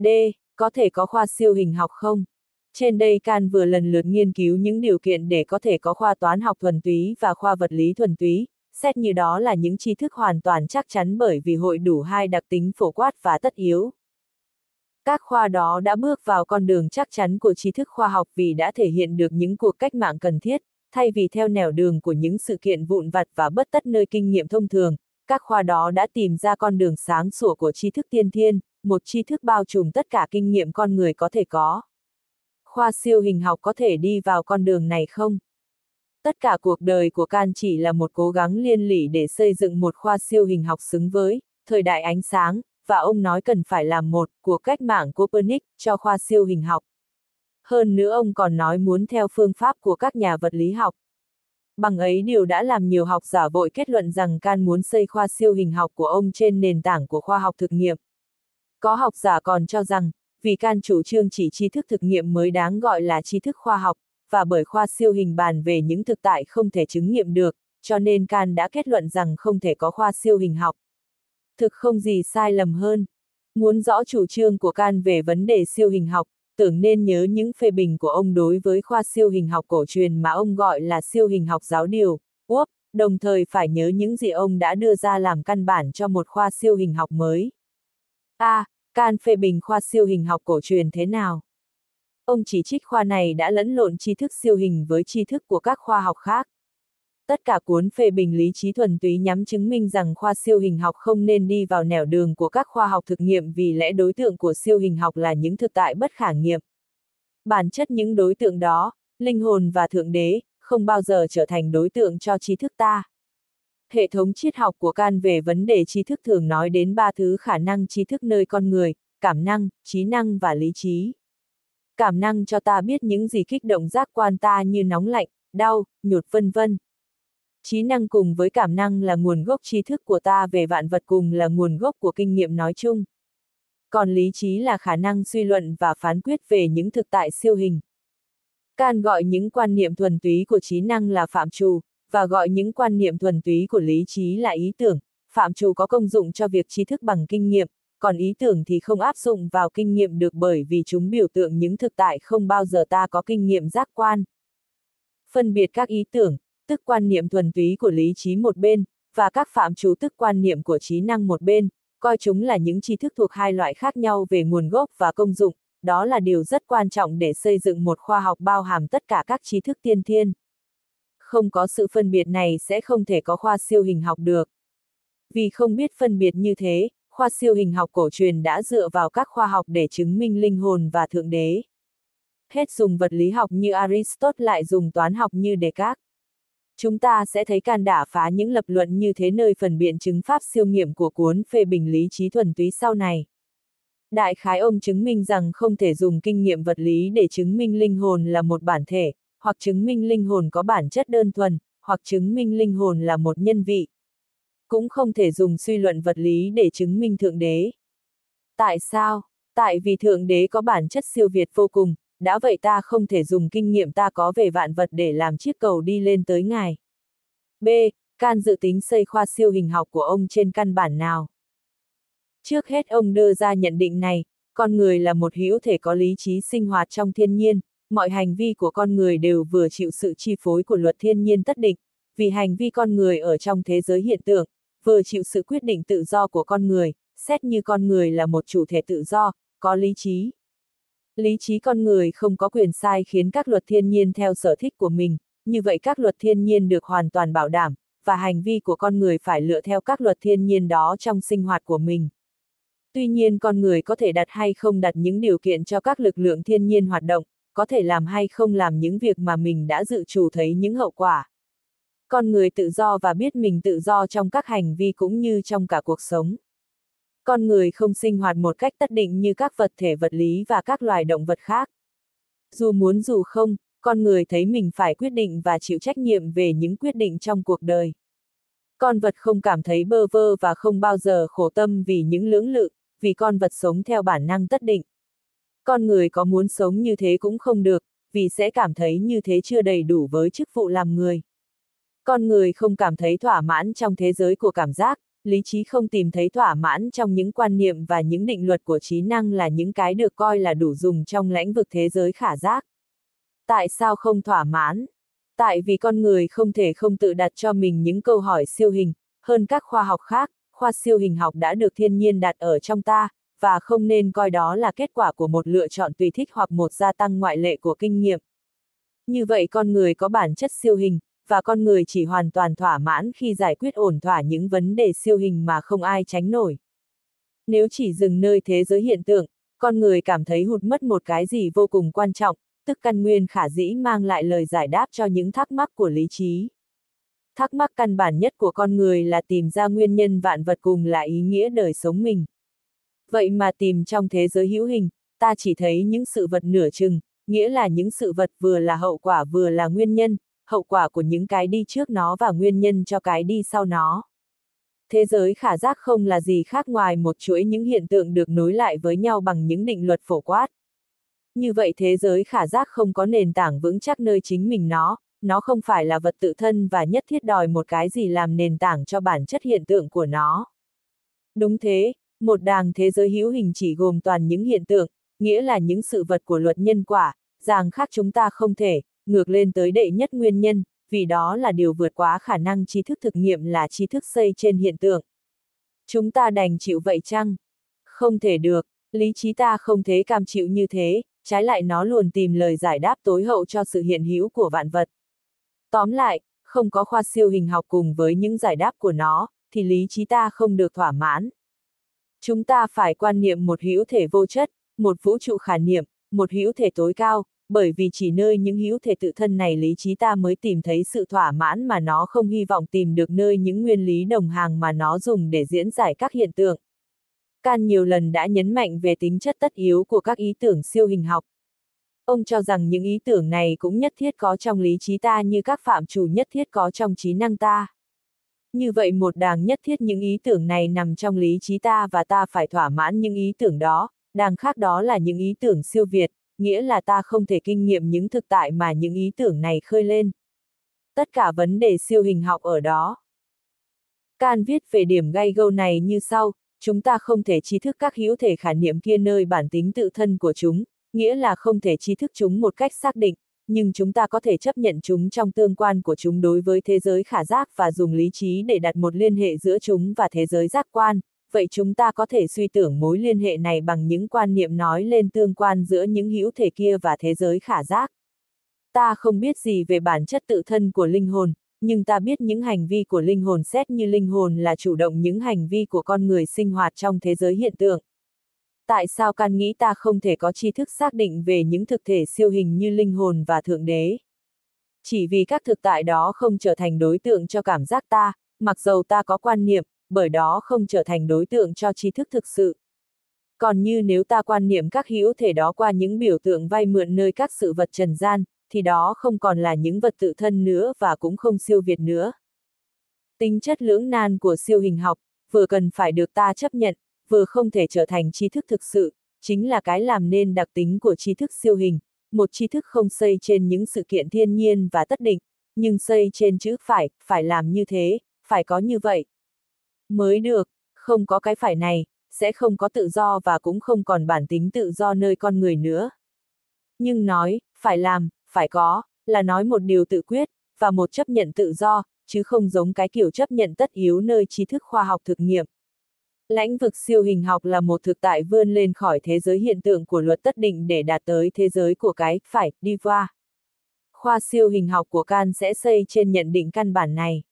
D. Có thể có khoa siêu hình học không? Trên đây Can vừa lần lượt nghiên cứu những điều kiện để có thể có khoa toán học thuần túy và khoa vật lý thuần túy, xét như đó là những tri thức hoàn toàn chắc chắn bởi vì hội đủ hai đặc tính phổ quát và tất yếu. Các khoa đó đã bước vào con đường chắc chắn của tri thức khoa học vì đã thể hiện được những cuộc cách mạng cần thiết, thay vì theo nẻo đường của những sự kiện vụn vặt và bất tất nơi kinh nghiệm thông thường, các khoa đó đã tìm ra con đường sáng sủa của tri thức tiên thiên, một tri thức bao trùm tất cả kinh nghiệm con người có thể có. Khoa siêu hình học có thể đi vào con đường này không? Tất cả cuộc đời của Can chỉ là một cố gắng liên lỉ để xây dựng một khoa siêu hình học xứng với thời đại ánh sáng, và ông nói cần phải làm một cuộc cách mạng Copernic cho khoa siêu hình học. Hơn nữa ông còn nói muốn theo phương pháp của các nhà vật lý học. Bằng ấy điều đã làm nhiều học giả vội kết luận rằng Can muốn xây khoa siêu hình học của ông trên nền tảng của khoa học thực nghiệm. Có học giả còn cho rằng, vì Can chủ trương chỉ tri thức thực nghiệm mới đáng gọi là tri thức khoa học, và bởi khoa siêu hình bàn về những thực tại không thể chứng nghiệm được, cho nên Can đã kết luận rằng không thể có khoa siêu hình học. Thực không gì sai lầm hơn. Muốn rõ chủ trương của Can về vấn đề siêu hình học, tưởng nên nhớ những phê bình của ông đối với khoa siêu hình học cổ truyền mà ông gọi là siêu hình học giáo điều, Úp, đồng thời phải nhớ những gì ông đã đưa ra làm căn bản cho một khoa siêu hình học mới. A. À, Can phê bình khoa siêu hình học cổ truyền thế nào? Ông chỉ trích khoa này đã lẫn lộn tri thức siêu hình với tri thức của các khoa học khác. Tất cả cuốn phê bình lý trí thuần túy nhắm chứng minh rằng khoa siêu hình học không nên đi vào nẻo đường của các khoa học thực nghiệm vì lẽ đối tượng của siêu hình học là những thực tại bất khả nghiệm. Bản chất những đối tượng đó, linh hồn và thượng đế, không bao giờ trở thành đối tượng cho trí thức ta. Hệ thống triết học của Can về vấn đề trí thức thường nói đến ba thứ khả năng trí thức nơi con người, cảm năng, trí năng và lý trí. Cảm năng cho ta biết những gì kích động giác quan ta như nóng lạnh, đau, nhột vân vân. Trí năng cùng với cảm năng là nguồn gốc tri thức của ta về vạn vật cùng là nguồn gốc của kinh nghiệm nói chung. Còn lý trí là khả năng suy luận và phán quyết về những thực tại siêu hình. Can gọi những quan niệm thuần túy của trí năng là phạm trù, và gọi những quan niệm thuần túy của lý trí là ý tưởng, phạm trù có công dụng cho việc tri thức bằng kinh nghiệm, còn ý tưởng thì không áp dụng vào kinh nghiệm được bởi vì chúng biểu tượng những thực tại không bao giờ ta có kinh nghiệm giác quan. Phân biệt các ý tưởng, tức quan niệm thuần túy của lý trí một bên, và các phạm trù tức quan niệm của trí năng một bên, coi chúng là những tri thức thuộc hai loại khác nhau về nguồn gốc và công dụng, đó là điều rất quan trọng để xây dựng một khoa học bao hàm tất cả các tri thức tiên thiên. Không có sự phân biệt này sẽ không thể có khoa siêu hình học được. Vì không biết phân biệt như thế, khoa siêu hình học cổ truyền đã dựa vào các khoa học để chứng minh linh hồn và thượng đế. Hết dùng vật lý học như Aristotle lại dùng toán học như Descartes chúng ta sẽ thấy can đả phá những lập luận như thế nơi phần biện chứng pháp siêu nghiệm của cuốn phê bình lý trí thuần túy sau này. Đại khái ông chứng minh rằng không thể dùng kinh nghiệm vật lý để chứng minh linh hồn là một bản thể, hoặc chứng minh linh hồn có bản chất đơn thuần, hoặc chứng minh linh hồn là một nhân vị. Cũng không thể dùng suy luận vật lý để chứng minh thượng đế. Tại sao? Tại vì thượng đế có bản chất siêu việt vô cùng, đã vậy ta không thể dùng kinh nghiệm ta có về vạn vật để làm chiếc cầu đi lên tới ngài. B. Can dự tính xây khoa siêu hình học của ông trên căn bản nào? Trước hết ông đưa ra nhận định này, con người là một hữu thể có lý trí sinh hoạt trong thiên nhiên, mọi hành vi của con người đều vừa chịu sự chi phối của luật thiên nhiên tất định, vì hành vi con người ở trong thế giới hiện tượng, vừa chịu sự quyết định tự do của con người, xét như con người là một chủ thể tự do, có lý trí. Lý trí con người không có quyền sai khiến các luật thiên nhiên theo sở thích của mình, như vậy các luật thiên nhiên được hoàn toàn bảo đảm, và hành vi của con người phải lựa theo các luật thiên nhiên đó trong sinh hoạt của mình. Tuy nhiên con người có thể đặt hay không đặt những điều kiện cho các lực lượng thiên nhiên hoạt động, có thể làm hay không làm những việc mà mình đã dự trù thấy những hậu quả. Con người tự do và biết mình tự do trong các hành vi cũng như trong cả cuộc sống. Con người không sinh hoạt một cách tất định như các vật thể vật lý và các loài động vật khác. Dù muốn dù không, con người thấy mình phải quyết định và chịu trách nhiệm về những quyết định trong cuộc đời. Con vật không cảm thấy bơ vơ và không bao giờ khổ tâm vì những lưỡng lự, vì con vật sống theo bản năng tất định. Con người có muốn sống như thế cũng không được, vì sẽ cảm thấy như thế chưa đầy đủ với chức vụ làm người. Con người không cảm thấy thỏa mãn trong thế giới của cảm giác, lý trí không tìm thấy thỏa mãn trong những quan niệm và những định luật của trí năng là những cái được coi là đủ dùng trong lĩnh vực thế giới khả giác. Tại sao không thỏa mãn? Tại vì con người không thể không tự đặt cho mình những câu hỏi siêu hình, hơn các khoa học khác, khoa siêu hình học đã được thiên nhiên đặt ở trong ta, và không nên coi đó là kết quả của một lựa chọn tùy thích hoặc một gia tăng ngoại lệ của kinh nghiệm. Như vậy con người có bản chất siêu hình, và con người chỉ hoàn toàn thỏa mãn khi giải quyết ổn thỏa những vấn đề siêu hình mà không ai tránh nổi. Nếu chỉ dừng nơi thế giới hiện tượng, con người cảm thấy hụt mất một cái gì vô cùng quan trọng, tức căn nguyên khả dĩ mang lại lời giải đáp cho những thắc mắc của lý trí. Thắc mắc căn bản nhất của con người là tìm ra nguyên nhân vạn vật cùng là ý nghĩa đời sống mình. Vậy mà tìm trong thế giới hữu hình, ta chỉ thấy những sự vật nửa chừng, nghĩa là những sự vật vừa là hậu quả vừa là nguyên nhân, hậu quả của những cái đi trước nó và nguyên nhân cho cái đi sau nó. Thế giới khả giác không là gì khác ngoài một chuỗi những hiện tượng được nối lại với nhau bằng những định luật phổ quát. Như vậy thế giới khả giác không có nền tảng vững chắc nơi chính mình nó, nó không phải là vật tự thân và nhất thiết đòi một cái gì làm nền tảng cho bản chất hiện tượng của nó. Đúng thế, một đàng thế giới hữu hình chỉ gồm toàn những hiện tượng, nghĩa là những sự vật của luật nhân quả, rằng khác chúng ta không thể, ngược lên tới đệ nhất nguyên nhân, vì đó là điều vượt quá khả năng tri thức thực nghiệm là tri thức xây trên hiện tượng. Chúng ta đành chịu vậy chăng? Không thể được, lý trí ta không thế cam chịu như thế, trái lại nó luôn tìm lời giải đáp tối hậu cho sự hiện hữu của vạn vật. Tóm lại, không có khoa siêu hình học cùng với những giải đáp của nó, thì lý trí ta không được thỏa mãn. Chúng ta phải quan niệm một hữu thể vô chất, một vũ trụ khả niệm, một hữu thể tối cao, bởi vì chỉ nơi những hữu thể tự thân này lý trí ta mới tìm thấy sự thỏa mãn mà nó không hy vọng tìm được nơi những nguyên lý đồng hàng mà nó dùng để diễn giải các hiện tượng. Can nhiều lần đã nhấn mạnh về tính chất tất yếu của các ý tưởng siêu hình học. Ông cho rằng những ý tưởng này cũng nhất thiết có trong lý trí ta như các phạm chủ nhất thiết có trong trí năng ta. Như vậy một đàng nhất thiết những ý tưởng này nằm trong lý trí ta và ta phải thỏa mãn những ý tưởng đó, đàng khác đó là những ý tưởng siêu việt, nghĩa là ta không thể kinh nghiệm những thực tại mà những ý tưởng này khơi lên. Tất cả vấn đề siêu hình học ở đó. Can viết về điểm gây gâu này như sau, chúng ta không thể tri thức các hữu thể khả niệm kia nơi bản tính tự thân của chúng, nghĩa là không thể tri thức chúng một cách xác định, nhưng chúng ta có thể chấp nhận chúng trong tương quan của chúng đối với thế giới khả giác và dùng lý trí để đặt một liên hệ giữa chúng và thế giới giác quan, vậy chúng ta có thể suy tưởng mối liên hệ này bằng những quan niệm nói lên tương quan giữa những hữu thể kia và thế giới khả giác. Ta không biết gì về bản chất tự thân của linh hồn, nhưng ta biết những hành vi của linh hồn xét như linh hồn là chủ động những hành vi của con người sinh hoạt trong thế giới hiện tượng. Tại sao can nghĩ ta không thể có tri thức xác định về những thực thể siêu hình như linh hồn và thượng đế? Chỉ vì các thực tại đó không trở thành đối tượng cho cảm giác ta, mặc dầu ta có quan niệm, bởi đó không trở thành đối tượng cho tri thức thực sự. Còn như nếu ta quan niệm các hữu thể đó qua những biểu tượng vay mượn nơi các sự vật trần gian, thì đó không còn là những vật tự thân nữa và cũng không siêu việt nữa. Tính chất lưỡng nan của siêu hình học, vừa cần phải được ta chấp nhận, vừa không thể trở thành tri thức thực sự, chính là cái làm nên đặc tính của tri thức siêu hình, một tri thức không xây trên những sự kiện thiên nhiên và tất định, nhưng xây trên chữ phải, phải làm như thế, phải có như vậy. Mới được, không có cái phải này, sẽ không có tự do và cũng không còn bản tính tự do nơi con người nữa. Nhưng nói, phải làm, phải có, là nói một điều tự quyết, và một chấp nhận tự do, chứ không giống cái kiểu chấp nhận tất yếu nơi tri thức khoa học thực nghiệm. Lãnh vực siêu hình học là một thực tại vươn lên khỏi thế giới hiện tượng của luật tất định để đạt tới thế giới của cái, phải, đi qua. Khoa siêu hình học của Can sẽ xây trên nhận định căn bản này.